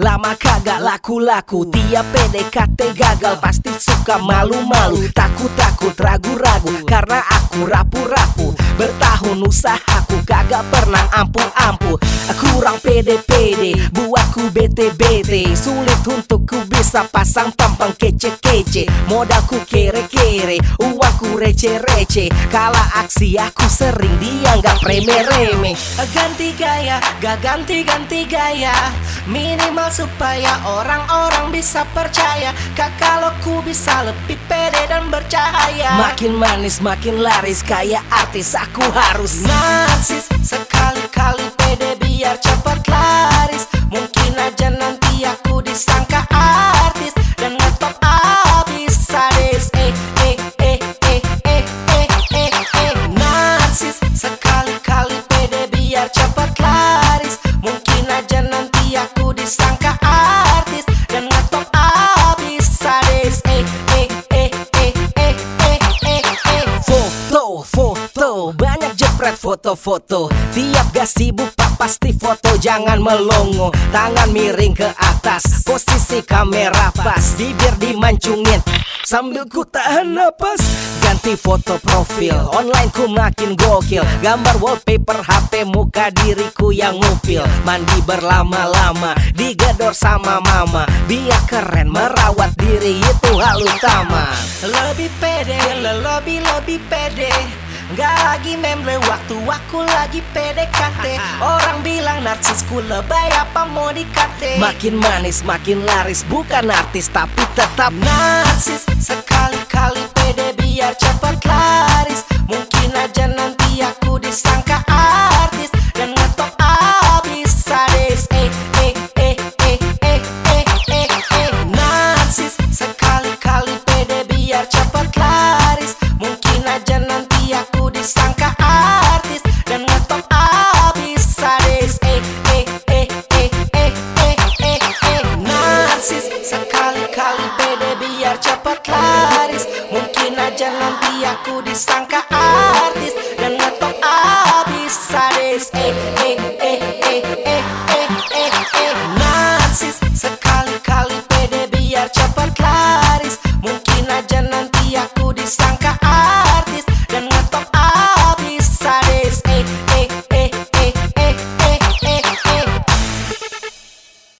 Lama kagak laku-laku. Tiap PDKT gagal Pasti suka malu-malu. Takut-takut ragu-ragu Karena aku rapu-rapu Bertahun usaha kagak pernah ampuh-ampuh Kurang pede-pede buatku bete-bete. Sulit untuk ku bisa pasang tampang kece-kece. Modalku kere-kere uangku receh-receh Kala aksi aku sering dianggap remeh-remeh Ganti gaya, gak ganti-ganti gaya. Minimal supaya orang-orang bisa percaya. Kak kalau ku bisa lebih pede dan bercahaya Makin manis makin laris kayak artis aku harus narsis. Sekali-kali pede biar cepat laris. Mungkin aja nanti aku disangka artis. Dan ngetop abis sadis. Eh eh eh eh eh eh eh eh. Narsis Sekali-kali pede biar cepat laris. Mungkin aja nanti aku disangka jepret foto-foto. Tiap gak sibuk pak pasti foto. Jangan melongo Tangan miring ke atas, posisi kamera pas Bibir dimancungin. Sambil ku tahan napas Ganti foto profil, online ku makin gokil Gambar wallpaper HP muka diriku yang ngupil. Mandi berlama-lama, digedor sama mama. Biar keren merawat diri itu hal utama. Lebih pede, lebih lebih pede Gak lagi memble waktu aku lagi PDKT Orang bilang narsisku lebay apa mau dikate? Makin manis makin laris bukan artis tapi tetap narsis Sekali-kali pede biar cepat Mungkin aja nanti aku disangka artis. Dan ngetop abis sadis. Eh eh eh eh eh.